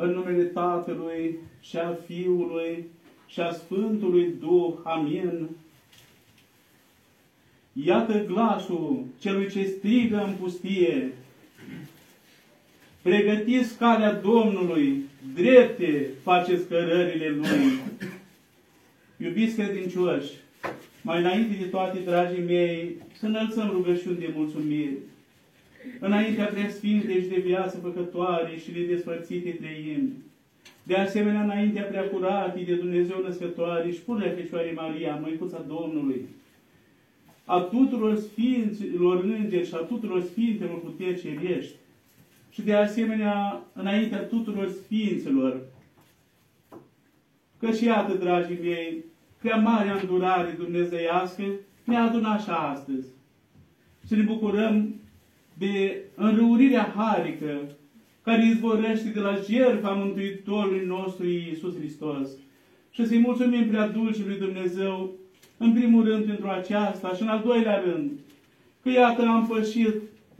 În numele Tatălui și a Fiului și a Sfântului Duh. Amin. Iată glasul celui ce strigă în pustie. Pregătiți calea Domnului, drepte faceți cărările Lui. Iubiți credincioși, mai înainte de toate, dragii mei, să înălțăm rugăciuni de mulțumire. Înaintea preasfinte și de viață făcătoare și de despărțite trăim. De asemenea, înaintea preacurate de Dumnezeu născătoare și pune Fecioare Maria, Măicuța Domnului, a tuturor Sfinților Îngeri și a tuturor Sfintelor puteri cerești, și de asemenea înaintea tuturor Sfinților, că și iată, dragii mei, prea mare îndurare dumnezeiască ne-a adunat și astăzi. Să ne bucurăm de înrăurirea harică care izvorăște de la jertfa Mântuitorului nostru Iisus Hristos. Și să-i mulțumim prea dulcii Dumnezeu, în primul rând pentru aceasta și în al doilea rând, că iată am pășit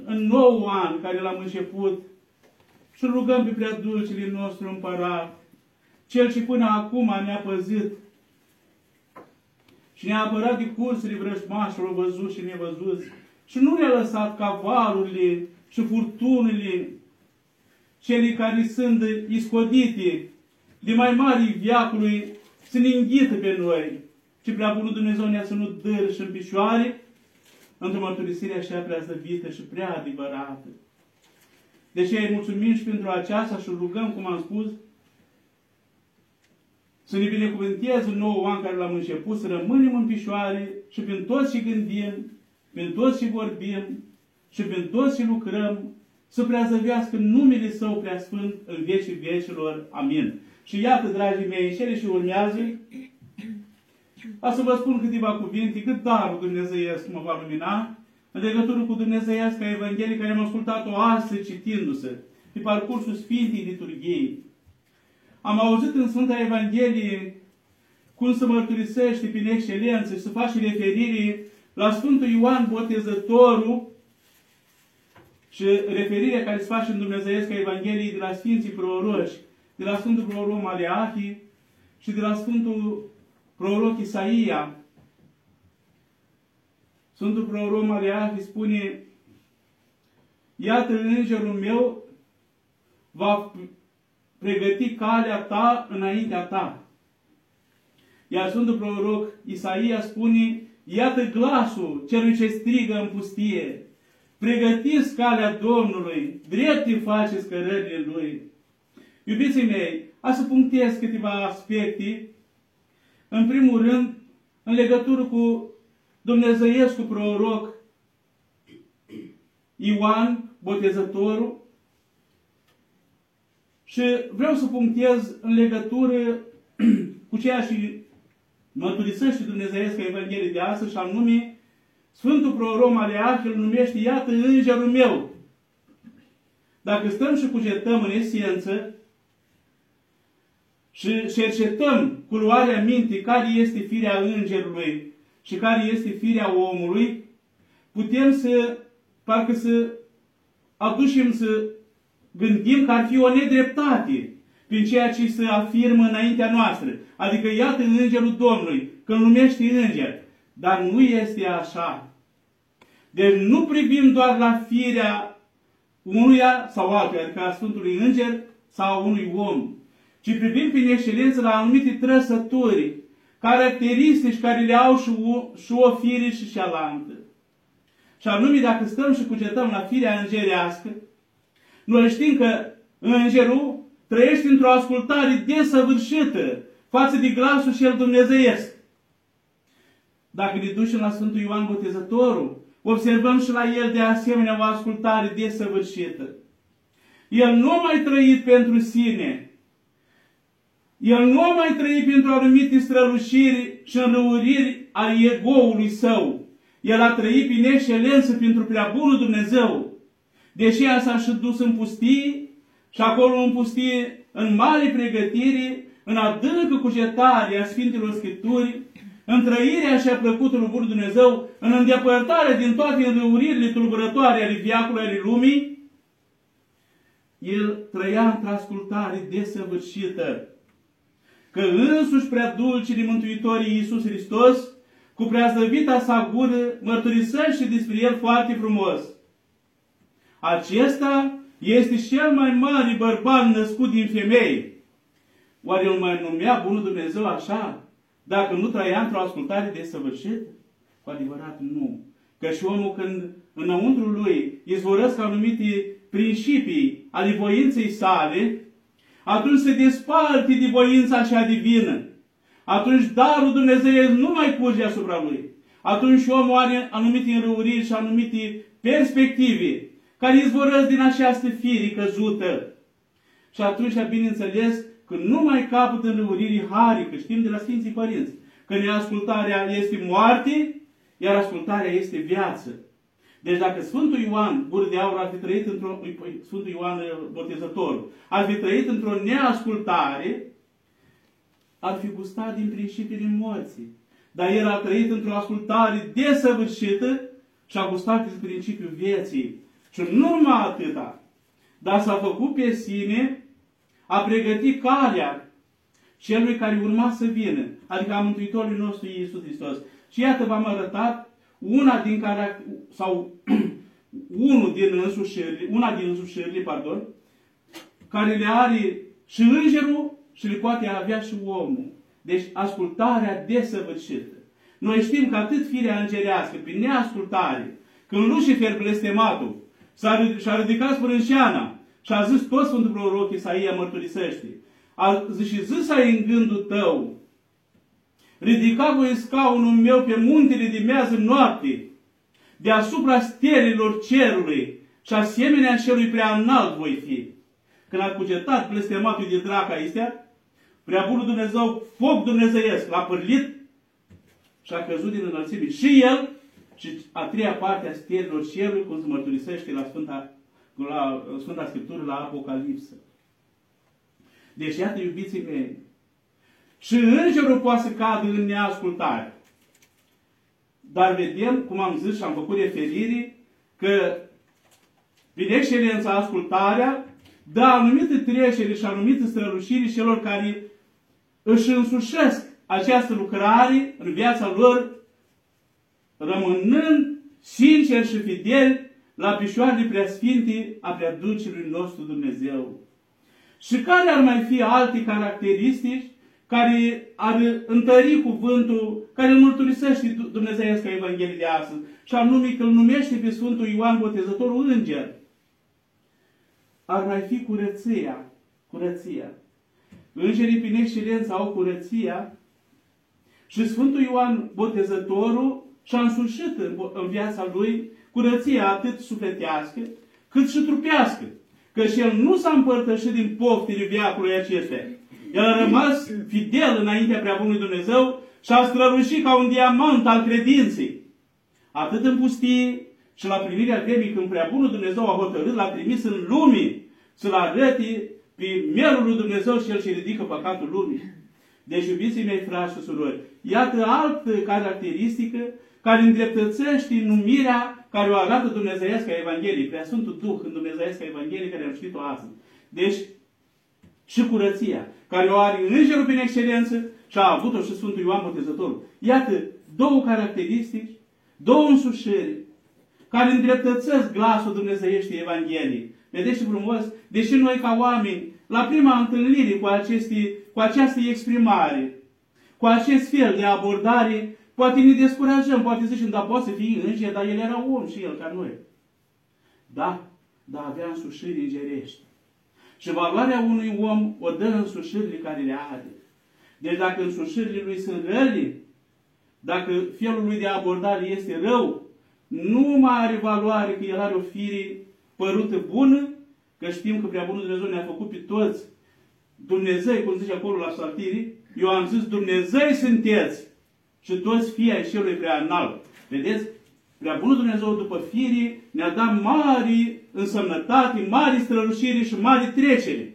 în nou an care l-am început și rugăm pe prea dulcii nostru împărat, cel ce până acum ne-a păzit și ne-a apărat de cursurile vrăjmașilor văzuți și nevăzuți și nu ne-a lăsat cavalurile și furtunile, cele care sunt iscodite de mai mari viacului, să ne înghită pe noi, ci prea bunul Dumnezeu ne-a ținut dâr și în picioare, într-o mărturisire așa prea zăvită și prea adevărată. Deci îi mulțumim și pentru aceasta și rugăm, cum am spus, să ne binecuvânteze un nou an care l-am început, să rămânem în picioare și prin toți și gândim, prin toți și vorbim și prin toți și lucrăm, să preazăvească numele Său preasfânt în vecii vecilor. Amin. Și iată, dragii mei, cele și urmează, a să vă spun câteva cuvinte, cât darul Dumnezeiesc mă va lumina, în legătură cu Dumnezeiasca Evanghelie care am ascultat-o astăzi citindu-se, pe parcursul Sfintei Liturghiei. Am auzit în Sfânta Evanghelie cum se mărturisește prin excelență și să face referire la Sfântul Ioan Botezătorul și referirea care se face în Dumnezeiesca Evanghelie de la Sfinții Proroși, de la Sfântul Proroc Maleahi și de la Sfântul Proroc Isaia. Sfântul Proroc Maleahi spune Iată îngerul meu va pregăti calea ta înaintea ta. Iar Sfântul Proroc Isaia spune, iată glasul celui ce strigă în pustie, pregătiți calea Domnului, drept faceți cărările Lui. Iubiții mei, a să punctez câteva aspecte, în primul rând, în legătură cu Dumnezeiescu proroc Ioan, botezătorul, și vreau să punctez în legătură cu ceea ce mărturisește Dumnezeiesc Evanghelie de astăzi, și anume Sfântul Proroc Maleah îl numește, iată, îngerul meu. Dacă stăm și cugetăm în esență și cercetăm cu luarea minții care este firea îngerului și care este firea omului, putem să, parcă să aducem să gândim că ar fi o nedreptate prin ceea ce se afirmă înaintea noastră. Adică iată îngerul Domnului, că îl numește înger. Dar nu este așa. Deci nu privim doar la firea unuia sau altuia, adică a Sfântului Înger sau a unui om, ci privim prin excelență la anumite trăsături, caracteristici care le au și o, și o fire și cealaltă. Și anume, dacă stăm și cugetăm la firea îngerească, noi știm că îngerul trăiește într-o ascultare desăvârșită față de glasul cel dumnezeiesc. Dacă ne ducem la Sfântul Ioan Botezătorul, observăm și la el de asemenea o ascultare desăvârșită. El nu a mai trăit pentru sine. El nu a mai trăit pentru anumite strălușiri și înrăuriri ale egoului său. El a trăit prin excelență pentru prea bunul Dumnezeu. Deși ea s-a și dus în pustie și acolo în pustie, în mare pregătire, în adâncă cugetare a Sfintelor Scripturii, în trăirea și a plăcutului Bun Dumnezeu, în îndepărtare din toate înrăuririle tulburătoare ale viacului ale lumii, el trăia într-o ascultare desăvârșită. Că însuși prea dulcii Mântuitorii Iisus Hristos, cu prea zăvita sa gură, mărturisește despre el foarte frumos. Acesta este cel mai mare bărbat născut din femei. Oare îl mai numea Bunul Dumnezeu așa, dacă nu trăia într-o ascultare desăvârșită? Cu adevărat nu. Că și omul când înăuntru lui izvorăsc anumite principii ale voinței sale, atunci se desparte de voința cea divină. Atunci darul Dumnezeu nu mai curge asupra lui. Atunci omul are anumite înrăuriri și anumite perspective care izvorăsc din această fire căzută. Și atunci, bineînțeles, că nu mai capătă înrăuririi hari, că știm de la Sfinții Părinți, că neascultarea este moarte, iar ascultarea este viață. Deci dacă Sfântul Ioan, gură de aur, ar fi trăit într-o, păi, Sfântul Ioan Botezător, ar fi trăit într-o neascultare, ar fi gustat din principiile morții. Dar el a trăit într-o ascultare desăvârșită și a gustat din principiul vieții. Și nu numai atâta, dar s-a făcut pe sine, a pregătit calea celui care urma să vină, adică a Mântuitorului nostru Iisus Hristos. Și iată v-am arătat una din care, sau unul din însușirile, una din însușirile, pardon, care le are și îngerul și le poate avea și omul. Deci ascultarea desăvârșită. Noi știm că atât firea îngerească, prin neascultare, când Lucifer blestematul și-a ridicat sprânceana și a zis tot Sfântul Proroc Isaia mărturisește, a zis și zis ai în gândul tău, ridica voi scaunul meu pe muntele de mează noapte, deasupra stelelor cerului și asemenea celui prea înalt voi fi. Când a cugetat blestematul de draca astea, prea bunul Dumnezeu, foc dumnezeiesc, l-a părlit și a căzut din înălțime. Și el și a treia parte a stelelor cerului, cum se mărturisește la Sfânta, la Sfânta Scriptură, la Apocalipsă. Deci, iată, iubiții mei, și îngerul poate să cadă în neascultare. Dar vedem, cum am zis și am făcut referire, că prin excelența ascultarea dă anumite trecere și anumite străluciri celor care își însușesc această lucrare în viața lor, rămânând sinceri și fideli la picioarele preasfinte a preaducelui nostru Dumnezeu. Și care ar mai fi alte caracteristici care ar întări cuvântul, care îl mărturisește Dumnezeiasca Evanghelie de astăzi, și anume că îl numește pe Sfântul Ioan Botezătorul Înger. Ar mai fi curăția. Curăția. Îngerii prin excelență au curăția și Sfântul Ioan Botezătorul și-a însușit în, în viața lui curăția atât sufletească, cât și trupească. Că și el nu s-a împărtășit din poftile viacului acestea, el a rămas fidel înaintea prea bunului Dumnezeu și a strălucit ca un diamant al credinței. Atât în pustie și la primirea vremii când prea bunul Dumnezeu a hotărât, l-a trimis în lume să-l arăte prin mielul lui Dumnezeu și el și ridică păcatul lumii. Deci, iubiții mei, frați și surori, iată altă caracteristică care îndreptățește numirea care o arată Dumnezeiasca Evanghelie, prea Sfântul Duh în Dumnezeiasca Evanghelie care am citit-o astăzi. Deci, și curăția, care o are Îngerul prin excelență și a avut-o și Sfântul Ioan Botezătorul. Iată, două caracteristici, două însușiri, care îndreptățesc glasul Dumnezeieștii Evangheliei. Vedeți ce frumos? Deși noi ca oameni, la prima întâlnire cu, aceste, cu această exprimare, cu acest fel de abordare, poate ne descurajăm, poate zicem, dar poate să fie înger, dar el era om și el ca noi. Da, dar avea însușiri îngerești. Și valoarea unui om o dă însușirile care le are. Deci dacă însușirile lui sunt răli, dacă felul lui de abordare este rău, nu mai are valoare că el are o fire părută bună, că știm că prea bunul Dumnezeu ne-a făcut pe toți Dumnezeu, cum zice acolo la saltirii, eu am zis Dumnezeu sunteți și toți fii ai celui prea înalt. Vedeți? Prea bunul Dumnezeu după firii ne-a dat mari însemnătate, mari strălucire și mari trecere.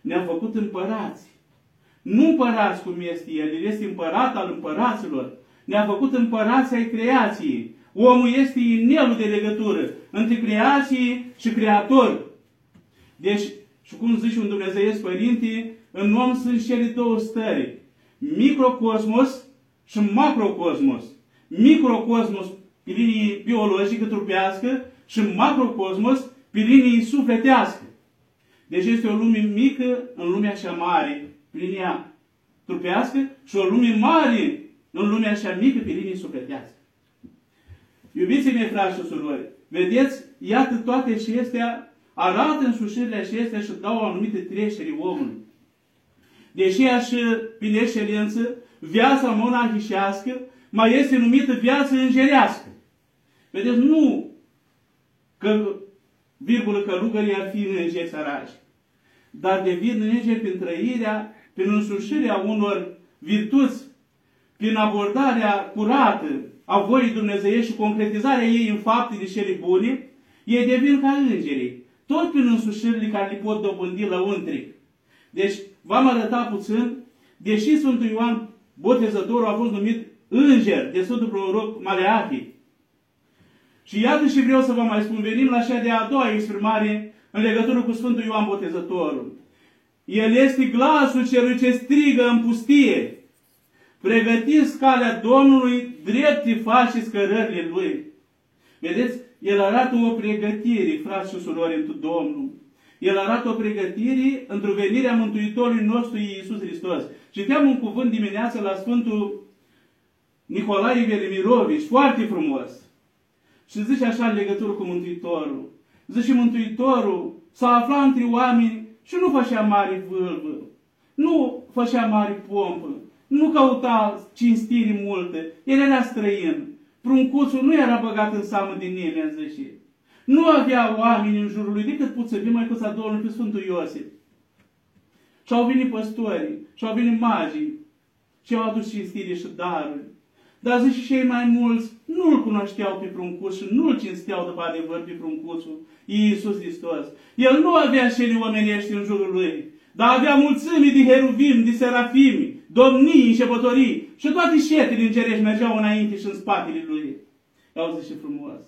Ne-a făcut împărați. Nu împărați cum este El, El este împărat al împăraților. Ne-a făcut împărați ai creației. Omul este inelul de legătură între creație și creator. Deci, și cum zice un Dumnezeiesc Părinte, în om sunt cele două stări. Microcosmos și macrocosmos. Microcosmos pe linii biologică, trupească și macrocosmos pe linii sufletească. Deci este o lume mică în lumea cea mare, pe linia trupească, și o lume mare în lumea cea mică pe linii sufletească. Iubiții mei, frați și surori, vedeți, iată toate acestea arată însușirile acestea și dau o anumită trecere omului. Deși și prin excelență, viața monahișească mai este numită viață îngerească. Vedeți, nu că, virgulă, călugării ar fi îngeri sărași, dar devin îngeri prin trăirea, prin însușirea unor virtuți, prin abordarea curată a voii Dumnezeiești și concretizarea ei în fapte de cele bune, ei devin ca îngerii, tot prin însușirile care le pot dobândi lăuntric. Deci, v-am arătat puțin, deși Sfântul Ioan Botezătorul a fost numit înger de Sfântul Proroc Maleahi. Și iată și vreau să vă mai spun, venim la cea de a doua exprimare în legătură cu Sfântul Ioan Botezătorul. El este glasul celui ce strigă în pustie. Pregătiți calea Domnului, drepte faceți cărările Lui. Vedeți? El arată o pregătire, frați și surori, întru Domnul. El arată o pregătire într-o venirea Mântuitorului nostru Iisus Hristos. Citeam un cuvânt dimineață la Sfântul Nicolae Velimirovici, foarte frumos. Și zice așa în legătură cu Mântuitorul. Zice Mântuitorul s-a aflat între oameni și nu făcea mare vâlvă, nu făcea mare pompă, nu căuta cinstiri multe, el era străin. Pruncuțul nu era băgat în seamă din nimeni, zice. Nu avea oameni în jurul lui decât pot să vin mai cuța Domnului pe Sfântul Iosif. Și au venit păstorii, și au venit magii, și au adus cinstiri și daruri. Dar zice și cei mai mulți nu-L cunoșteau pe pruncuț și nu-L cinsteau după adevăr pe pruncuțul Iisus Hristos. El nu avea cele omenești în jurul lui, dar avea mulțimi de heruvim, de serafimi, domnii, înșepătorii și toate șetele îngerești mergeau înainte și în spatele lui. Au zis și frumos.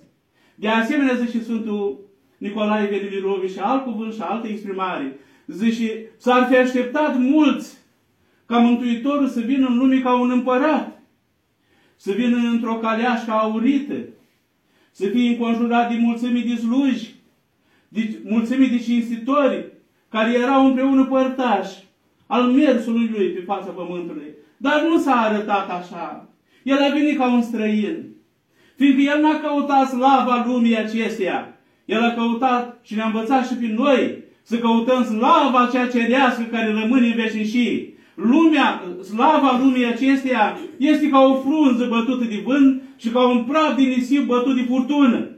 De asemenea, zice Sfântul Nicolae Velimirovi și alt cuvânt și altă exprimare. Zice, s-ar fi așteptat mulți ca Mântuitorul să vină în lume ca un împărat, să vină într-o caleașcă aurită, să fie înconjurat de mulțimii de sluji, de mulțimii de cinstitori, care erau împreună părtași al mersului lui pe fața pământului. Dar nu s-a arătat așa. El a venit ca un străin. Fiindcă El n-a căutat slava lumii acesteia. El a căutat și ne-a învățat și pe noi să căutăm slava cea cerească care rămâne în veșnicie. Lumea, slava lumii acesteia este ca o frunză bătută de vânt și ca un praf din nisip bătut de furtună.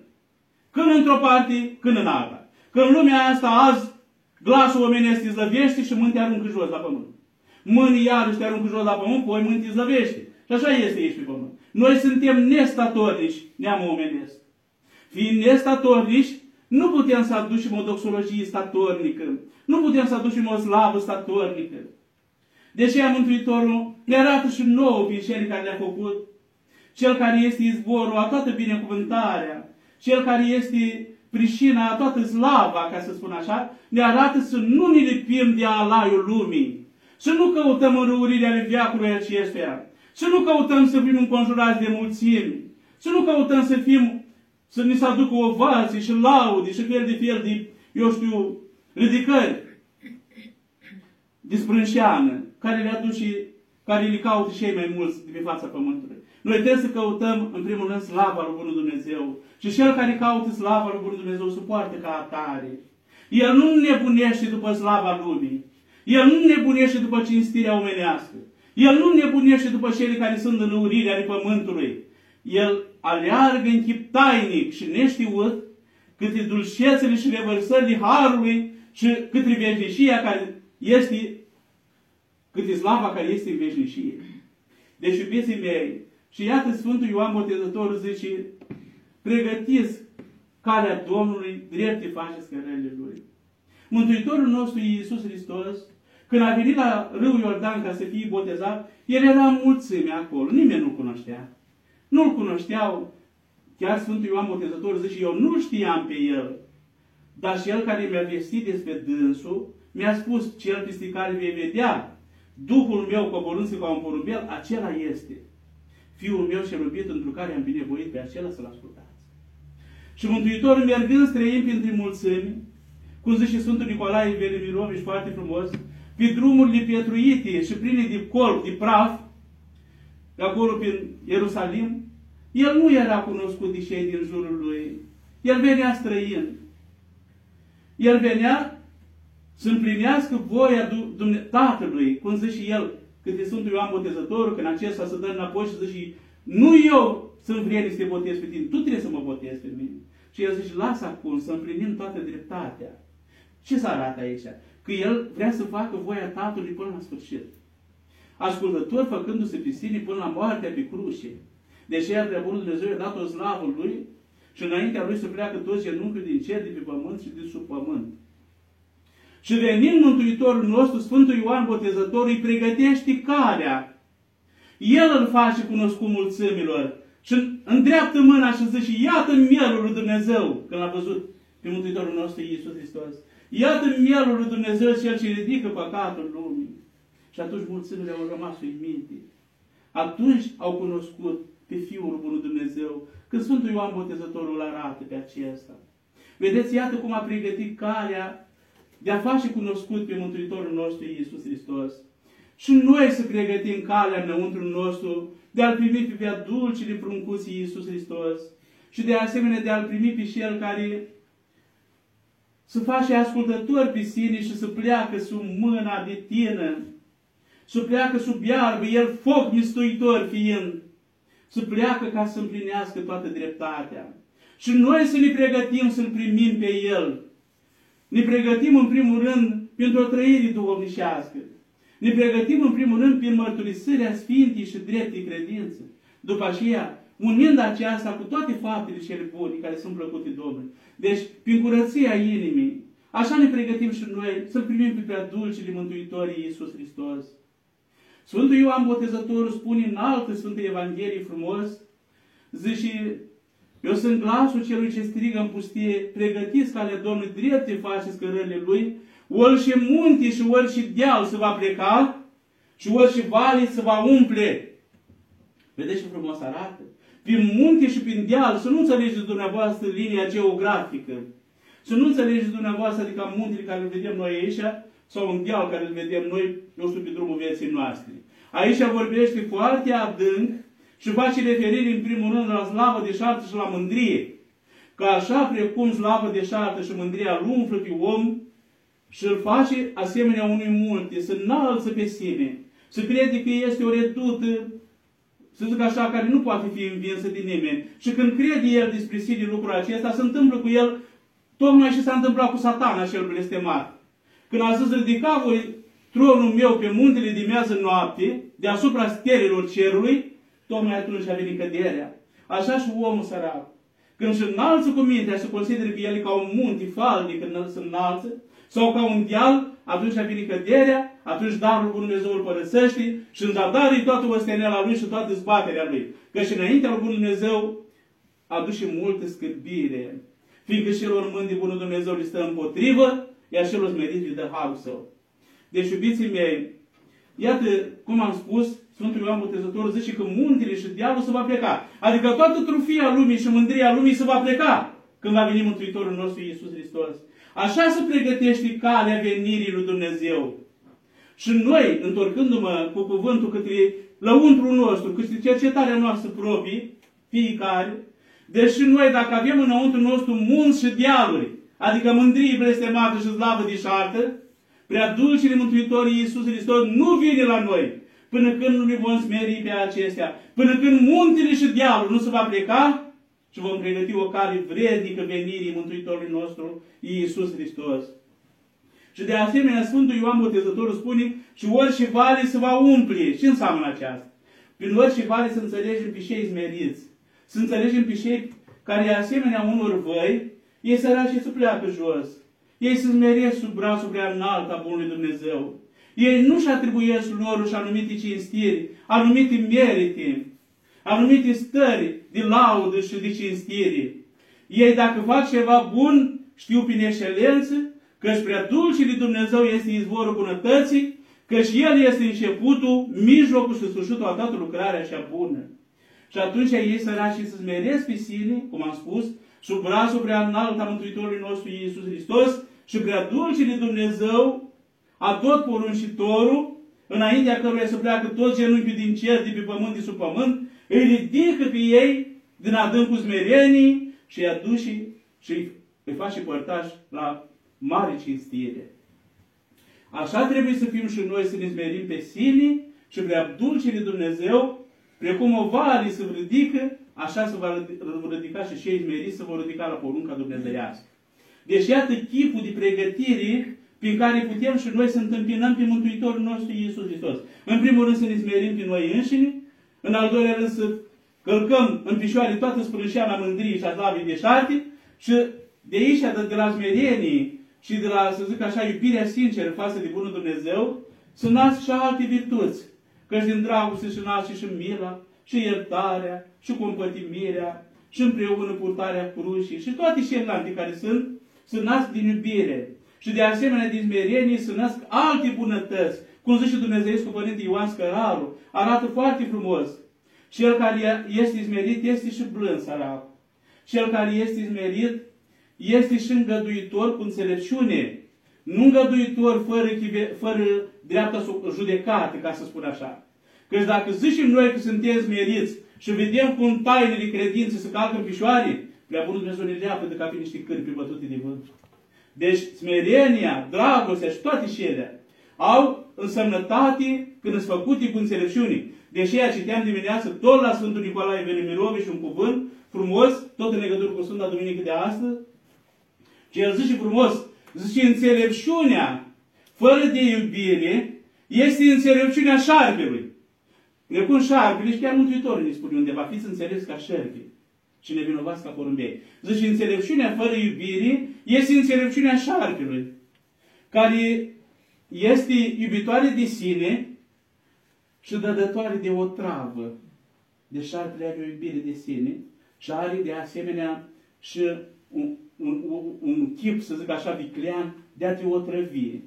Când într-o parte, când în alta. Când lumea asta azi, glasul omenesc te zlăvește și mâini te aruncă jos la pământ. Mâini iarăși te aruncă jos la pământ, poi mâini te zlăvește. Și așa este aici pe pământ. Noi suntem nestatornici, neamul omenesc. Fiind nestatornici, nu putem să aducem o doxologie statornică. Nu putem să aducem o slavă statornică. De aceea Mântuitorul ne arată și nouă prin cel care le-a făcut. Cel care este izvorul a toată binecuvântarea. Cel care este prișina a toată slava, ca să spun așa, ne arată să nu ne lipim de alaiul lumii. Să nu căutăm înrăurirea ale viacului acestuia. Să nu căutăm să fim înconjurați de mulțimi. Să nu căutăm să fim, să ni se aducă ovații și laude și fel de fel de, eu știu, ridicări de sprânșeană, care le aduce, care le caută cei mai mulți de pe fața pământului. Noi trebuie să căutăm, în primul rând, slava lui Bunul Dumnezeu. Și cel care caută slava lui Bunul Dumnezeu supoartă ca atare. El nu nebunește după slava lumii. El nu nebunește după cinstirea omenească. El nu nebunește după cele care sunt în lăurirea ale pământului. El aleargă în chip tainic și neștiut câte dulcețele și revărsările Harului și câte veșnicia care este, câte slava care este în veșnicie. Deci, iubiții mei, și iată Sfântul Ioan Botezătorul zice, pregătiți calea Domnului, drepte faceți cărările Lui. Mântuitorul nostru Iisus Hristos când a venit la râul Iordan ca să fie botezat, el era mulțime acolo. Nimeni nu-l cunoștea. Nu-l cunoșteau. Chiar Sfântul Ioan Botezător zice, eu nu știam pe el. dar cel care mi-a vestit despre dânsul, mi-a spus, cel peste care vei vedea Duhul meu coborându-se ca un porumbel, acela este. Fiul meu și iubit, într care am binevoit pe acela să-l ascultați. Și Mântuitorul mergând străin printre mulțimi, cum zice Sfântul Nicolae Velimirovici foarte frumos, pe drumurile pietruite și pline de colp, de praf, acolo prin Ierusalim, el nu era cunoscut de cei din jurul lui. El venea străin. El venea să împlinească voia Tatălui, cum zice și el, cât Sfântul Ioan Botezătorul, când acesta să dă înapoi și zice, nu eu sunt vrednic să te botez pe tine, tu trebuie să mă botezi pe mine. Și el zice, lasă acum să împlinim toată dreptatea. Ce să arată aici? Că el vrea să facă voia Tatălui până la sfârșit. Ascultător făcându-se pe sine până la moartea pe cruce. Deci el de bunul Dumnezeu i-a dat o slavă lui și înaintea lui să pleacă toți genunchiul din cer, de pe pământ și de sub pământ. Și venind Mântuitorul nostru, Sfântul Ioan Botezătorul îi pregătește calea. El îl face cunoscut mulțimilor. Și îndreaptă mâna și zice, iată mielul lui Dumnezeu, când l-a văzut pe Mântuitorul nostru Iisus Hristos. Iată mielul lui Dumnezeu cel ce ridică păcatul lumii. Și atunci mulțimile au rămas uimite. Atunci au cunoscut pe Fiul Bunul Dumnezeu, când Sfântul Ioan Botezătorul arată pe acesta. Vedeți, iată cum a pregătit calea de a face cunoscut pe Mântuitorul nostru Iisus Hristos. Și noi să pregătim calea înăuntru nostru de a-L primi pe via dulce din pruncuții Iisus Hristos și de asemenea de a-L primi pe Cel care să face ascultător pe sine și să pleacă sub mâna de tină, să pleacă sub iarbă, El foc mistuitor fiind, să pleacă ca să împlinească toată dreptatea. Și noi să ne pregătim să-L primim pe El. Ne pregătim în primul rând pentru o trăire duhovnicească. Ne pregătim în primul rând prin mărturisirea Sfintei și dreptei credințe. După aceea, unind aceasta cu toate faptele cele bune care sunt plăcute Domnului. Deci, prin curăția inimii, așa ne pregătim și noi să-L primim pe prea dulcele Mântuitorii Iisus Hristos. Sfântul Ioan Botezătorul spune în altă Sfântă Evanghelie frumos, zice, eu sunt glasul celui ce strigă în pustie, pregătiți calea Domnului, drepte faceți cărările Lui, ori și munte și ori și deal se va pleca și ori și vale se va umple. Vedeți ce frumos arată? Prin munte și prin deal, să nu înțelegeți dumneavoastră linia geografică. Să nu înțelegeți dumneavoastră, adică muntele care îl vedem noi aici, sau un deal care îl vedem noi, eu știu, pe drumul vieții noastre. Aici vorbește foarte adânc și face referire în primul rând la slavă de șartă și la mândrie. Că așa precum slavă de șartă și mândria îl umflă pe om și îl face asemenea unui multe, să înalță pe sine, să crede că este o redută, să zic așa, care nu poate fi învinsă de nimeni. Și când crede el despre sine lucrul acesta, se întâmplă cu el tocmai și s-a întâmplat cu satana cel blestemat. Când a zis, ridica voi tronul meu pe muntele de mează noapte, deasupra stelelor cerului, tocmai atunci a venit căderea. Așa și omul sărac. Când își înalță cu mintea și consideră pe el ca un munte falnic când se înalță, sau ca un deal, atunci a venit căderea, atunci darul lui Dumnezeu îl părăsește și în zadarii toată ostenela lui și toată zbaterea lui. Că și înaintea lui Dumnezeu aduce multă scârbire. Fiindcă celor mândri bunul Dumnezeu îi stă împotrivă, iar celor smeriți îi dă harul său. Deci, iubiții mei, iată cum am spus, Sfântul Ioan Botezătorul zice că muntele și diavolul se va pleca. Adică toată trufia lumii și mândria lumii se va pleca când va veni Mântuitorul nostru Iisus Hristos. Așa se pregătește calea venirii lui Dumnezeu. Și noi, întorcându-mă cu cuvântul către lăuntru nostru, către cercetarea noastră proprie, fiecare, deși noi, dacă avem înăuntru nostru munți și dialuri, adică mândrie blestemată și slavă de șartă, prea dulcele Mântuitorii Iisus Hristos nu vine la noi, până când nu ne vom smeri pe acestea, până când muntele și dialul nu se va pleca și vom pregăti o cale vrednică venirii Mântuitorului nostru, Iisus Hristos. Și de asemenea, Sfântul Ioan Botezătorul spune și orice vale se va umple. Ce înseamnă aceasta? Prin orice vale să înțelegem pe cei smeriți. Să înțelegem pe cei care, asemenea unor văi, ei săraci să pleacă jos. Ei se smeresc sub brațul prea înalt a Bunului Dumnezeu. Ei nu-și atribuiesc lor și anumite cinstiri, anumite merite, anumite stări de laudă și de cinstire. Ei dacă fac ceva bun, știu prin excelență, căci prea dulce Dumnezeu este izvorul bunătății, căci El este începutul, mijlocul și sfârșitul a toată lucrarea cea bună. Și atunci ei săraci să smeresc pe sine, cum am spus, sub brațul prea înalt a Mântuitorului nostru Iisus Hristos și prea dulce de Dumnezeu, a tot poruncitorul, înaintea căruia să pleacă toți genunchii din cer, de pe pământ, de sub pământ, îi ridică pe ei din adâncul smerenii și îi aduce și îi face părtaș la mare cinstire. Așa trebuie să fim și noi să ne smerim pe sine și prea dulce de Dumnezeu, precum o vale se ridică, așa se va ridica și cei smeriți se vor ridica la porunca dumnezeiască. Deci iată chipul de pregătire prin care putem și noi să întâmpinăm pe Mântuitorul nostru Iisus Hristos. În primul rând să ne smerim pe noi înșine, în al doilea rând să călcăm în picioare toată sprânșeana mândriei și a slavii de șarte și de aici, de la smerenie și de la, să zic așa, iubirea sinceră față de Bunul Dumnezeu, să nasc și alte virtuți. Căci din dragoste și nasc și mila, și iertarea, și compătimirea, și împreună purtarea crucii, și toate celelalte care sunt, să nasc din iubire. Și de asemenea din smerenie să nasc alte bunătăți. Cum zice Dumnezeu cu Părinte Ioan Scăraru, arată foarte frumos. Cel care este smerit este și blând, sărac. Cel care este smerit este și îngăduitor cu înțelepciune. Nu îngăduitor fără, fără dreapta judecată, ca să spun așa. Căci dacă zicem noi că suntem smeriți și vedem cum tainele credinței se calcă în picioare, prea bunul Dumnezeu ne leapă de ca fi niște cârpi bătute de vânt. Deci smerenia, dragostea și toate cele au însemnătate când sunt făcute cu înțelepciune. Deși ea citeam dimineață tot la Sfântul Nicolae Velimirovici un cuvânt frumos, tot în legătură cu Sfânta Duminică de astăzi, ce el zice frumos, zice înțelepciunea fără de iubire este înțelepciunea șarpelui. Precum șarpele și chiar Mântuitorul ne spune undeva, fiți înțeles ca șerpi și nevinovați ca porumbei. Zice, înțelepciunea fără iubire este înțelepciunea șarpelui, care este iubitoare de sine și dădătoare de o travă. De șarpele are o iubire de sine și are de asemenea și un, un, un, un chip, să zic așa, viclean, de a te otrăvi.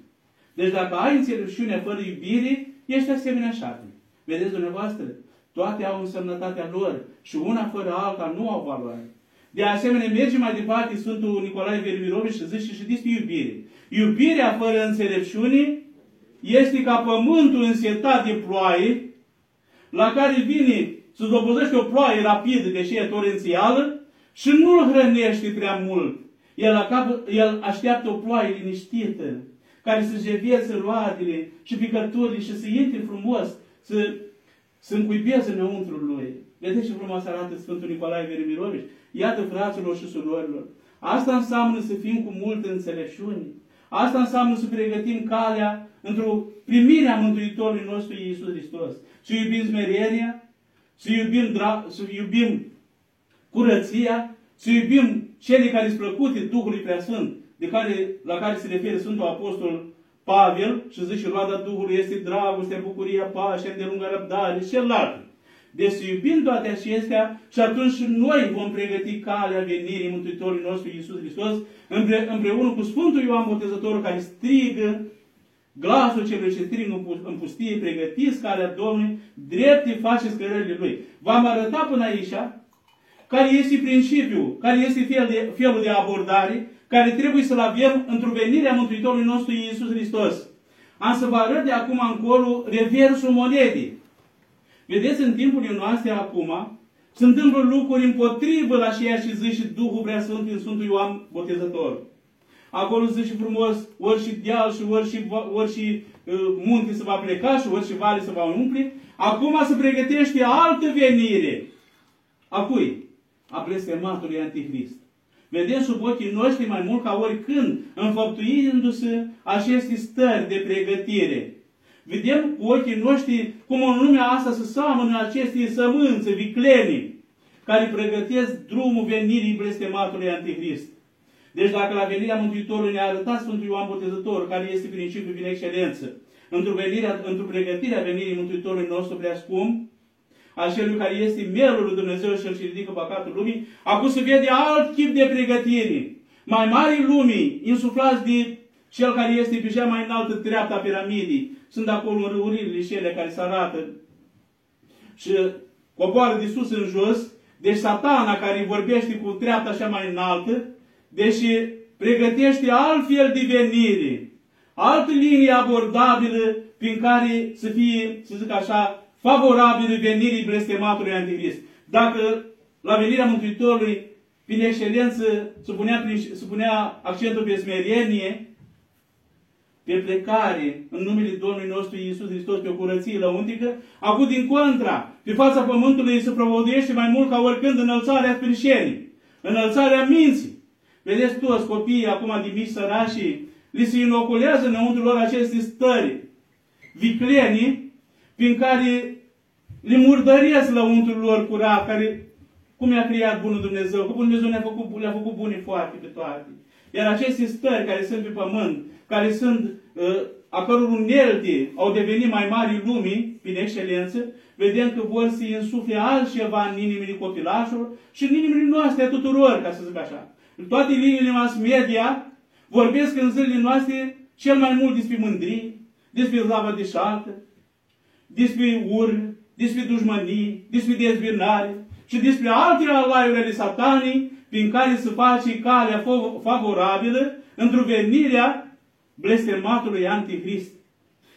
Deci dacă ai înțelepciunea fără iubire, ești asemenea șarpe. Vedeți dumneavoastră? Toate au însemnătatea lor și una fără alta nu au valoare. De asemenea, merge mai departe Sfântul Nicolae Vermirovici și zice și despre iubire. Iubirea fără înțelepciune este ca pământul însetat de ploaie, la care vine să dobozește o ploaie rapidă, deși e torențială, și nu-l hrănește prea mult. El, acabă, el așteaptă o ploaie liniștită, care să jevieze roadele și picăturile și să intre frumos, să, să încuibeze înăuntru lui. Vedeți ce frumos arată Sfântul Nicolae Verimirovici? Iată, fraților și surorilor, asta înseamnă să fim cu multă înțelepciune. Asta înseamnă să pregătim calea într-o primire a Mântuitorului nostru Iisus Hristos. Să iubim smerenia, să iubim, dra- să iubim curăția, să iubim cele care sunt plăcute Duhului Preasfânt, de care, la care se referă Sfântul Apostol Pavel și zice, roada Duhului este dragostea, bucuria, pașa, de lungă răbdare și celălalt. Deci să iubim toate acestea și atunci noi vom pregăti calea venirii Mântuitorului nostru Iisus Hristos împreună cu Sfântul Ioan Botezătorul care strigă glasul celui ce strigă în pustie, pregătiți calea Domnului, drepte faceți cărările Lui. V-am arătat până aici care este principiul, care este fel de, felul de abordare care trebuie să-l avem într-o venire a Mântuitorului nostru Iisus Hristos. Am să vă arăt de acum încolo reversul monedii. Vedeți, în timpurile noastre acum, se întâmplă lucruri împotrivă la ceea ce zice Duhul Prea Sfânt în Sfântul Ioan Botezător. Acolo zice frumos, ori și deal și ori și, ori și uh, munte se va pleca și ori și vale se va umple. Acum se pregătește altă venire. A cui? A blestematului Antichrist. Vedem sub ochii noștri mai mult ca oricând, înfăptuindu-se aceste stări de pregătire. Vedem cu ochii noștri cum în lumea asta se seamănă aceste sămânțe, viclenii, care pregătesc drumul venirii blestematului Antichrist. Deci dacă la venirea Mântuitorului ne-a arătat Sfântul Ioan Botezător, care este principiul din excelență, într-o, venirea, într-o pregătire a venirii Mântuitorului nostru prea scump, a celui care este mielul lui Dumnezeu și îl ridică păcatul lumii, acum se vede alt chip de pregătire. mai mari lumii, insuflați de cel care este pe cea mai înaltă treaptă a piramidii. Sunt acolo râurile și ele care se arată. Și coboară de sus în jos. Deci satana care vorbește cu treapta așa mai înaltă, deși pregătește altfel de venire, altă linie abordabilă prin care să fie, să zic așa, favorabilă venirii blestematului anticrist. Dacă la venirea Mântuitorului, prin excelență, se punea, prin, se punea accentul pe smerenie, pe plecare în numele Domnului nostru Iisus Hristos pe o curăție lăuntică, acum din contra, pe fața pământului se provoduiește mai mult ca oricând înălțarea sfârșenii, înălțarea minții. Vedeți toți copiii acum din mici sărașii, li se inoculează înăuntru lor aceste stări viclenii, prin care le murdăresc lăuntrul lor curat, care cum i-a creat Bunul Dumnezeu, că Bunul Dumnezeu le-a făcut, le făcut bune foarte pe toate. Iar aceste stări care sunt pe pământ, care sunt uh, a căror unelte au devenit mai mari lumii, prin excelență, vedem că vor să însufle altceva în inimile copilașilor și în inimile noastre a tuturor, ca să zic așa. În toate liniile mass media vorbesc în zilele noastre cel mai mult despre mândrie, despre zava de șaltă, despre ură, despre dușmănii, despre dezbinare și despre alte alaiuri ale satanii prin care se face calea favorabilă întruvenirea blestematului Antichrist.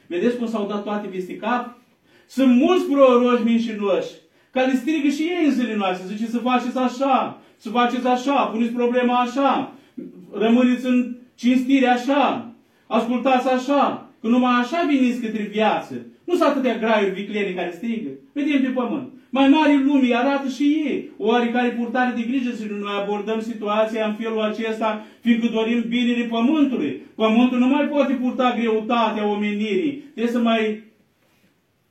Vedeți cum s-au dat toate peste cap? Sunt mulți proroși mincinoși care strigă și ei în zilele noastre. Zice să faceți așa, să faceți așa, puneți problema așa, rămâneți în cinstire așa, ascultați așa, că numai așa veniți către viață. Nu sunt atâtea graiuri viclene care strigă. Vedem pe pământ. Mai mari lumii arată și ei oarecare purtare de grijă să noi abordăm situația în felul acesta, fiindcă dorim binele pământului. Pământul nu mai poate purta greutatea omenirii. Trebuie să mai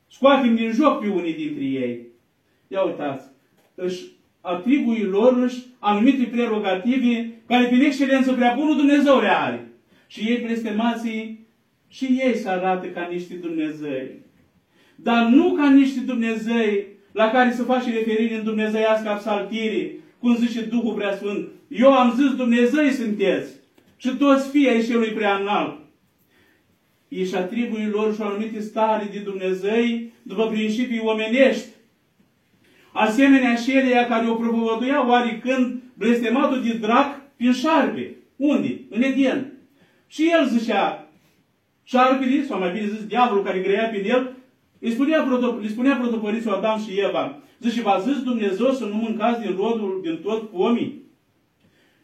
scoatem din joc pe unii dintre ei. Ia uitați, își atribui lor își anumite prerogative care prin excelență prea bunul Dumnezeu le are. Și ei, blestemații, și ei se arată ca niște Dumnezei. Dar nu ca niște Dumnezei la care se face referire în dumnezeiască psaltire, cum zice Duhul Preasfânt. Eu am zis Dumnezei sunteți și toți fii ai celui prea înalt. Ei și atribuie lor și anumite stare de Dumnezei după principii omenești. Asemenea și ele care o propovăduia oaricând blestematul de drac prin șarpe. Unde? În Eden. Și el zicea, șarpele, sau mai bine zis, diavolul care greia pe el, îi spunea, îi spunea protopărițul Adam și Eva, zice, v-a zis Dumnezeu să nu mâncați din rodul, din tot pomii.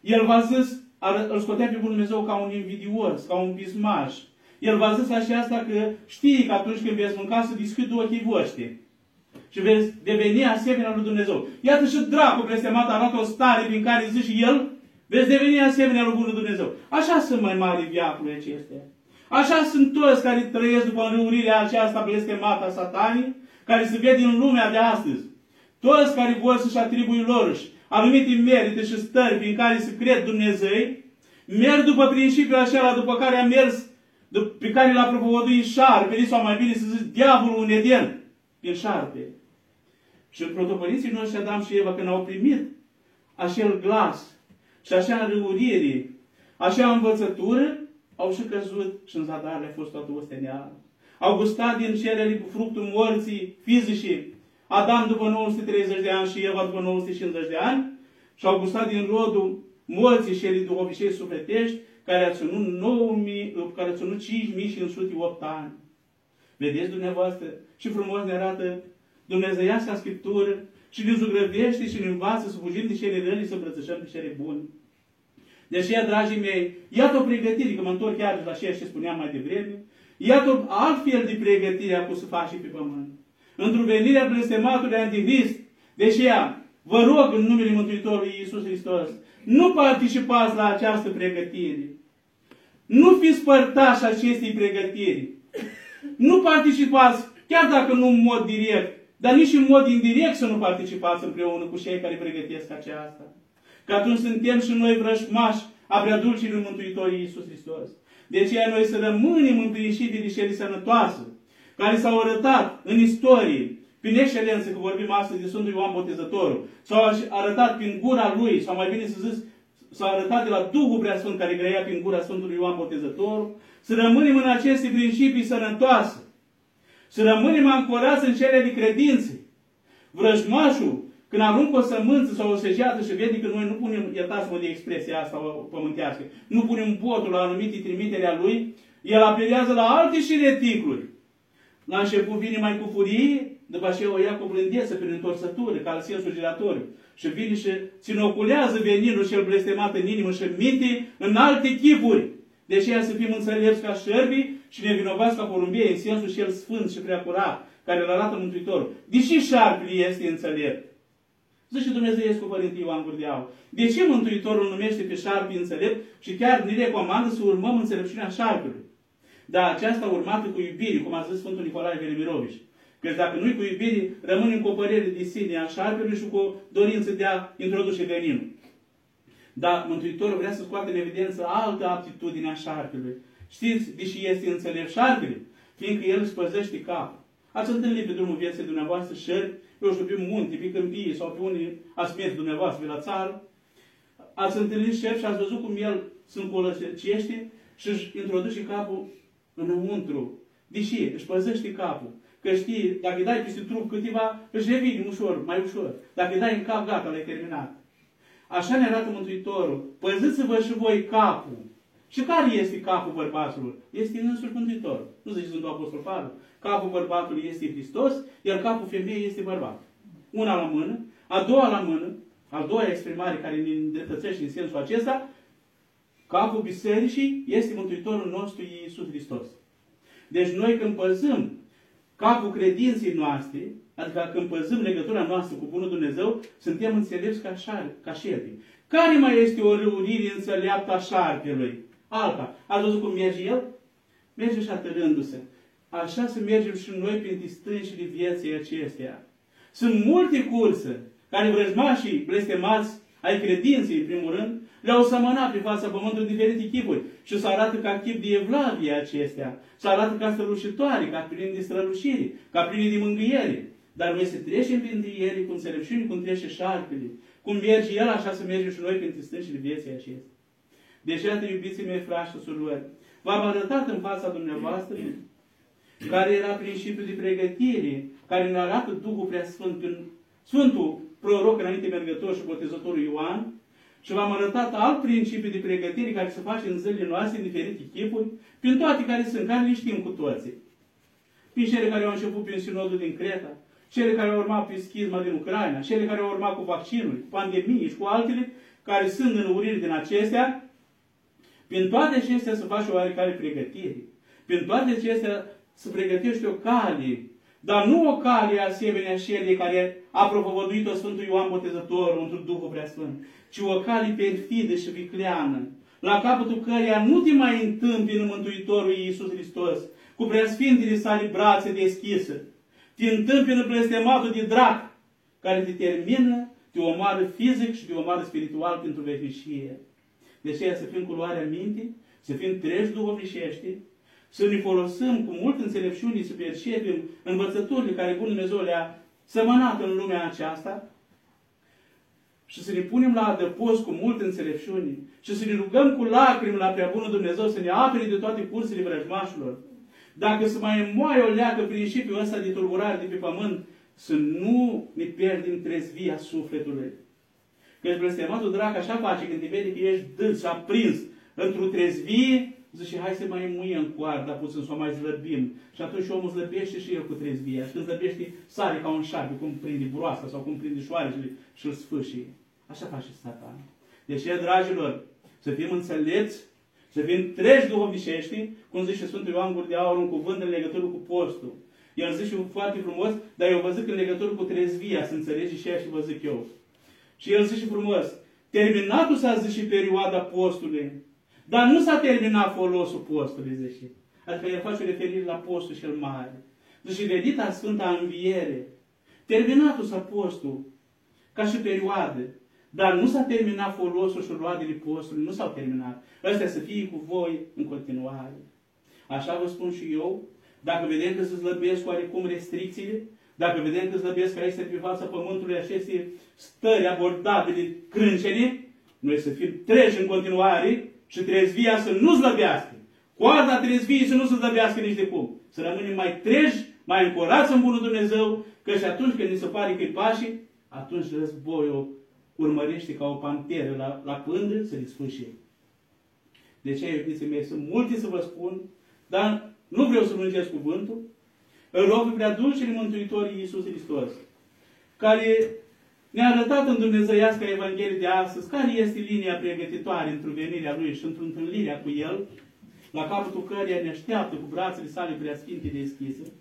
El v-a zis, îl scotea pe Bunul Dumnezeu ca un invidios, ca un pismaș. El v-a zis așa asta că știi că atunci când veți mânca să discută ochii voștri. Și veți deveni asemenea lui Dumnezeu. Iată și dracul blestemat arată o stare prin care zice el, veți deveni asemenea lui Bunul Dumnezeu. Așa sunt mai mari viacului acestea. Așa sunt toți care trăiesc după înrăurirea aceasta blestemată a satanii, care se vede în lumea de astăzi. Toți care vor să-și atribui lor anumite merite și stări prin care se cred Dumnezei, merg după principiul acela după care a mers, pe care l-a propovăduit șarpele, sau mai bine să zic, diavolul în Eden, prin șarpe. Și protopărinții noștri, Adam și Eva, când au primit acel glas și așa înrăurire, așa învățătură, au și căzut și în zadar le-a fost toată osteneală. Au gustat din cerele fructul morții fizice, Adam după 930 de ani și Eva după 950 de ani, și au gustat din rodul morții și ele obicei sufletești, care a ținut, 9000, care a ținut 5508 ani. Vedeți dumneavoastră și frumos ne arată Dumnezeiasca Scriptură și ne zugrăvește și ne învață să fugim de cele rele, să îmbrățișăm de cele bune. Deci, ea, dragii mei, iată o pregătire, că mă întorc chiar la ceea ce spuneam mai devreme, iată o altfel de pregătire acum să faci pe pământ. Întruvenirea blestematului Antichrist, deci ea, vă rog în numele Mântuitorului Iisus Hristos, nu participați la această pregătire. Nu fiți părtași acestei pregătiri. Nu participați, chiar dacă nu în mod direct, dar nici în mod indirect să nu participați împreună cu cei care pregătesc aceasta. Că atunci suntem și noi vrășmași a prea dulcii Mântuitorii Iisus Hristos. De aceea noi să rămânem în principiile cele sănătoase, care s-au arătat în istorie, prin excelență, că vorbim astăzi de Sfântul Ioan Botezătorul, s-au arătat prin gura lui, sau mai bine să zic, s-a arătat de la Duhul Preasfânt care grăia prin gura Sfântului Ioan Botezător, să rămânem în aceste principii sănătoase, să rămânem ancorați în cele de credințe. Vrăjmașul, când aruncă o sămânță sau o sejeată și vede că noi nu punem, iertați-mă de expresia asta pământească, nu punem botul la anumite trimitere a lui, el apelează la alte și reticluri. La început vine mai cu furie, după aceea o ia cu blândețe prin întorsătură, ca sensul giratoriu. Și vine și ținoculează veninul cel blestemat în inimă și minte în alte chipuri. De aceea să fim înțelepți ca șerbii și nevinovați ca porumbie în sensul cel sfânt și prea curat, care îl arată Mântuitorul. Deși șarpele este înțelept. Zice Dumnezeu cu Părinte Ioan Gurdeau. De ce Mântuitorul numește pe șarpi înțelept și chiar ne recomandă să urmăm înțelepciunea șarpelui? Dar aceasta urmată cu iubire, cum a zis Sfântul Nicolae Velimirovici. Că dacă nu-i cu iubire, rămânem cu o părere de sine a șarpelui și cu o dorință de a introduce veninul. Dar Mântuitorul vrea să scoată în evidență altă aptitudine a șarpelui. Știți, deși este înțelept șarpele, fiindcă el își păzește capul. Ați întâlnit pe drumul vieții dumneavoastră șerpi, eu știu, pe munte, pe câmpie sau pe unii ați mers dumneavoastră pe la țară. Ați întâlnit șerpi și ați văzut cum el se încolăcește și își introduce capul înăuntru. Deși își păzește capul. Că știi, dacă îi dai peste trup câteva, își revine ușor, mai ușor. Dacă îi dai în cap, gata, l-ai terminat. Așa ne arată Mântuitorul. Păziți-vă și voi capul. Și care este capul bărbatului? Este însuși Mântuitor. Nu zice Sfântul Apostol Pavel. Capul bărbatului este Hristos, iar capul femeii este bărbat. Una la mână, a doua la mână, a doua exprimare care ne îndreptățește în sensul acesta, capul bisericii este Mântuitorul nostru Iisus Hristos. Deci noi când păzăm capul credinței noastre, adică când păzăm legătura noastră cu Bunul Dumnezeu, suntem înțelepți ca, șar, ca șerpi. Care mai este o reunire înțeleaptă a șarpelui? Alta. Ați văzut cum merge el? Merge și atârându-se. Așa să mergem și noi prin stâncile vieții acestea. Sunt multe curse care vrăjmașii blestemați ai credinței, în primul rând, le-au sămănat pe fața pământului diferite chipuri și să arată ca chip de evlavie acestea, să arată ca strălușitoare, ca plini de strălușire, ca plini de mângâiere. Dar noi să trecem printre ele cu înțelepciune, cum trece șarpele, cum merge el, așa să mergem și noi printre stâncile vieții acestea. Deci, iată, iubiții mei, frați și surori, v-am arătat în fața dumneavoastră care era principiul de pregătire, care ne arată Duhul Preasfânt prin Sfântul proroc înainte mergător și botezătorul Ioan, și v-am arătat alt principiu de pregătire care se face în zilele noastre, în diferite chipuri, prin toate care sunt, care le știm cu toții. Prin cele care au început prin sinodul din Creta, cele care au urmat prin schizma din Ucraina, cele care au urmat cu vaccinul, cu pandemii și cu altele, care sunt în urire din acestea, prin toate acestea să faci o oarecare pregătire. Prin toate acestea să pregătești o cale, dar nu o cale asemenea șelei care a propovăduit-o Sfântul Ioan Botezătorul într-un Duhul Preasfânt, ci o cale perfidă și vicleană, la capătul căreia nu te mai întâmpină Mântuitorul Iisus Hristos, cu preasfintele sale brațe deschise. Te întâmpină blestematul de drac, care te termină, te omoară fizic și te omoară spiritual pentru veșnicie. De aceea să fim cu luarea minte, să fim treji duhovnicești, să ne folosim cu mult înțelepciune, să percepem învățăturile care Bunul Dumnezeu le-a sămănat în lumea aceasta și să ne punem la adăpost cu mult înțelepciune și să ne rugăm cu lacrimi la prea bunul Dumnezeu să ne apere de toate cursele vrăjmașilor. Dacă să mai moaie o leacă principiul ăsta de tulburare de pe pământ, să nu ne pierdem trezvia sufletului. Că blestematul drac așa face când te vede că ești dâns și aprins într-o trezvie, zice, hai să mai muiem coarda puțin, să o mai slăbim. Și atunci omul slăbește și el cu trezvia. Și când slăbește, sare ca un șarpe, cum prinde broasca sau cum prinde șoarecele și îl sfâșie. Așa face satan. Deci, dragilor, să fim înțelepți, să fim treji duhovnicești, cum zice Sfântul Ioan Gură de Aur, un cuvânt în legătură cu postul. El zice foarte frumos, dar eu vă zic în legătură cu trezvia, să înțelegi și ea și vă zic eu. Și el zice frumos, terminatul s-a zis și perioada postului, dar nu s-a terminat folosul postului, zice. Adică el face referire la postul cel mare. Zice, vedita Sfânta Înviere, terminatul s-a postul, ca și perioadă. Dar nu s-a terminat folosul și roadele postului, nu s-au terminat. Astea să fie cu voi în continuare. Așa vă spun și eu, dacă vedem că se slăbesc oarecum restricțiile, dacă vedem că slăbesc aici pe fața pământului aceste stări abordabile, crâncene, Noi să fim treji în continuare și trezvia să nu slăbească. Coarda trezviei să nu se slăbească nici de cum. Să rămânem mai treji, mai încorați în Bunul Dumnezeu, că și atunci când ni se pare că-i pașii, atunci războiul urmărește ca o panteră la, la pândă să le De ce, iubiții mei, sunt multe să vă spun, dar nu vreau să lungesc cuvântul. Îl rog pe prea dulcele Mântuitorii Iisus Hristos, care ne-a arătat în Dumnezeiasca Evanghelie de astăzi care este linia pregătitoare într venirea Lui și într întâlnirea cu El, la capătul căreia ne așteaptă cu brațele sale preasfinte deschise.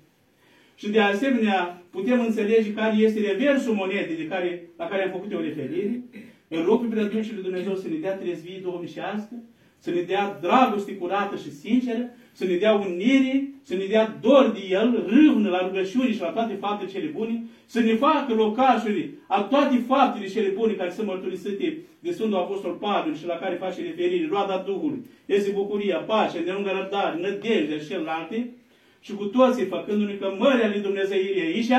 Și de asemenea putem înțelege care este reversul monedei de care, la care am făcut o referire. În rog pe Preaducele Dumnezeu să ne dea trezvie domnișească, să ne dea dragoste curată și sinceră, să ne dea unire, să ne dea dor de El, râvnă la rugăciuni și la toate faptele cele bune, să ne facă locașuri a toate faptele cele bune care sunt mărturisite de Sfântul Apostol Pavel și la care face referire, roada Duhului, este bucuria, pacea, de lungă răbdare, nădejdea și celelalte, și cu toții făcându-ne că mărea lui Dumnezeu e aici,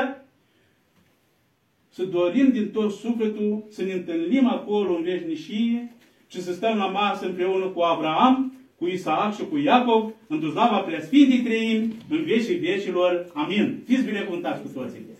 să dorim din tot sufletul să ne întâlnim acolo în veșnicie și să stăm la masă împreună cu Abraham, cu Isaac și cu Iacov, într-o slava preasfintei trăim, în vecii vecilor. Amin. Fiți binecuvântați cu toții.